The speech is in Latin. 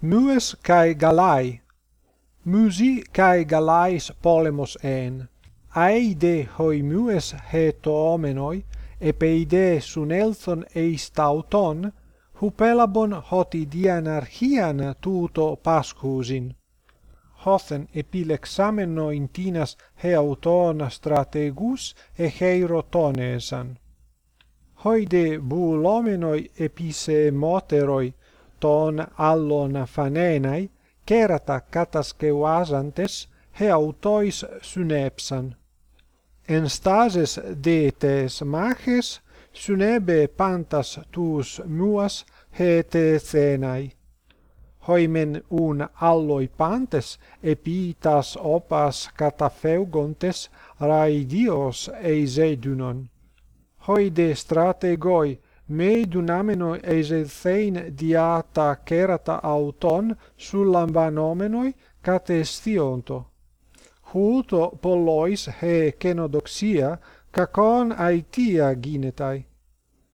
Mues kai galai. Musi kai galais polemos en. Aide hoi mues heto omenoi, epeide sun elthon eis tauton, hupelabon hoti dianarchian tuto pascusin. Hothen epilexameno intinas he auton strategus e heirotonesan. Hoide bulomenoi epise moteroi ton allon phanenai kerata kataskeuasantes heautois synepsan. En stases detes maches synebe pantas tus muas hete cenai. Hoimen un alloi pantes epitas opas katafeugontes rai dios eisedunon. Hoi de strategoi me dunameno eisethein diata kerata auton sullambanomenoi catestionto. Huuto pollois he kenodoxia, kakon aitia ginetai.